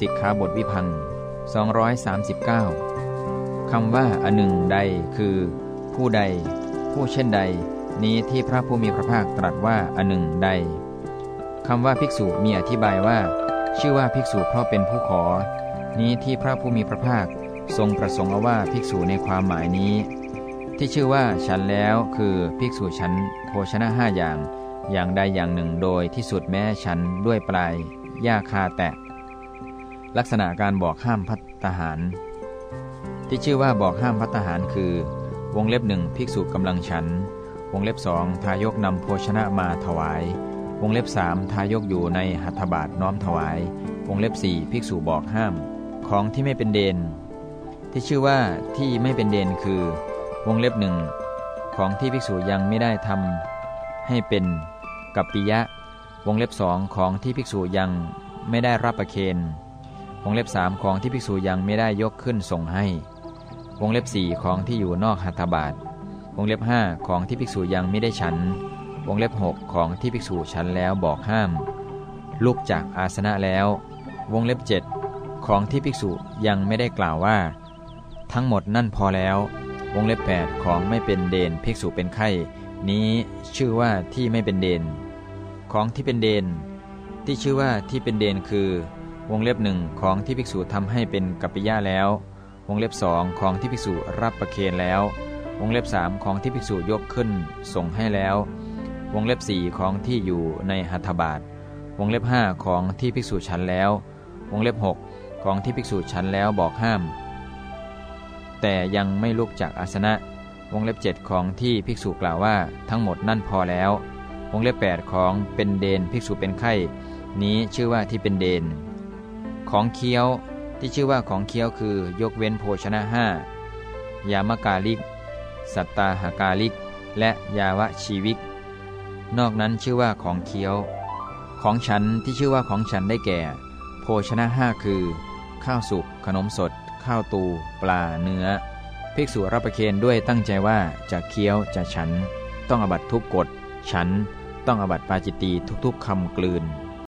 สิกขาบทวิพัง239 คำว่าอันหนึ่งใดคือ ผู้ใด ผู้เช่นใด นี้ที่พระผู้มีพระภาคตรัสว่าอันหนึ่งใดคำว่าภิกษุมีอธิบายว่า ชื่อว่าภิกษุเพราะเป็นผู้ขอ นี้ที่พระผู้มีพระภาคทรงประสงค์เอาว่าภิกษุในความหมายนี้ ที่ชื่อว่าฉันแล้วคือภิกษุฉันโภชนะห้าอย่าง อย่างใดอย่างหนึ่งโดยที่สุดแม้ฉันด้วยปลายหญ้าคาแตะ ลักษณะการบอกห้ามพัตหาร ที่ชื่อว่าบอกห้ามพัตหารคือ วงเล็บหนึ่งภิกษุกำลังฉัน วงเล็บสองทายกนำโภชนะมาถวาย วงเล็บสามทายกอยู่ในหัตถบาทน้อมถวาย วงเล็บสี่ภิกษุบอกห้าม ของที่ไม่เป็นเดน ที่ชื่อว่าที่ไม่เป็นเดนคือ วงเล็บหนึ่งของที่ภิกษุยังไม่ได้ทำให้เป็นกัปปิยะ วงเล็บสองของที่ภิกษุยังไม่ได้รับประเคน วงเล็บสามของที่ภิกษุยังไม่ได้ยกขึ้นส่งให้ วงเล็บสี่ของที่อยู่นอกหัตถบาทวงเล็บห้าของที่ภิกษุยังไม่ได้ฉัน วงเล็บหกของที่ภิกษุฉันแล้วบอกห้าม ลุกจากอาสนะแล้ว วงเล็บเจ็ดของที่ภิกษุยังไม่ได้กล่าวว่า ทั้งหมดนั่นพอแล้ว วงเล็บ8ของไม่เป็นเดนภิกษุเป็นไข้นี้ชื่อว่าที่ไม่เป็นเดน ของที่เป็นเดน ที่ชื่อว่าที่เป็นเดนคือ วงเล็บหนึ่งของที่ภิกษุทำให้เป็นกัปปิยะแล้ว วงเล็บสองของที่ภิกษุรับประเคนแล้ว วงเล็บสามของที่ภิกษุยกขึ้นส่งให้แล้ว วงเล็บสี่ของที่อยู่ในหัตถบาท วงเล็บห้าของที่ภิกษุฉันแล้ว วงเล็บหกของที่ภิกษุฉันแล้วบอกห้าม แต่ยังไม่ลุกจากอาสนะ วงเล็บเจ็ดของที่ภิกษุกล่าวว่าทั้งหมดนั่นพอแล้ว วงเล็บแปดของเป็นเดนภิกษุเป็นไข้ นี้ชื่อว่าที่เป็นเดน ของเคี้ยวที่ชื่อว่าของเคี้ยวคือยกเว้นโภชนะห้ายามกาลิก สัตตาหากาลิก และยาวชีวิก นอกนั้นชื่อว่าของเคี้ยว ของฉันที่ชื่อว่าของฉันได้แก่ โภชนะห้าคือ ข้าวสุกขนมสด ข้าวตู ปลาเนื้อ ภิกษุรับประเคนด้วยตั้งใจว่าจะเคี้ยวจะฉัน ต้องอบัตทุกกฎฉันต้องอบัตปาจิตตีทุกๆคำกลืน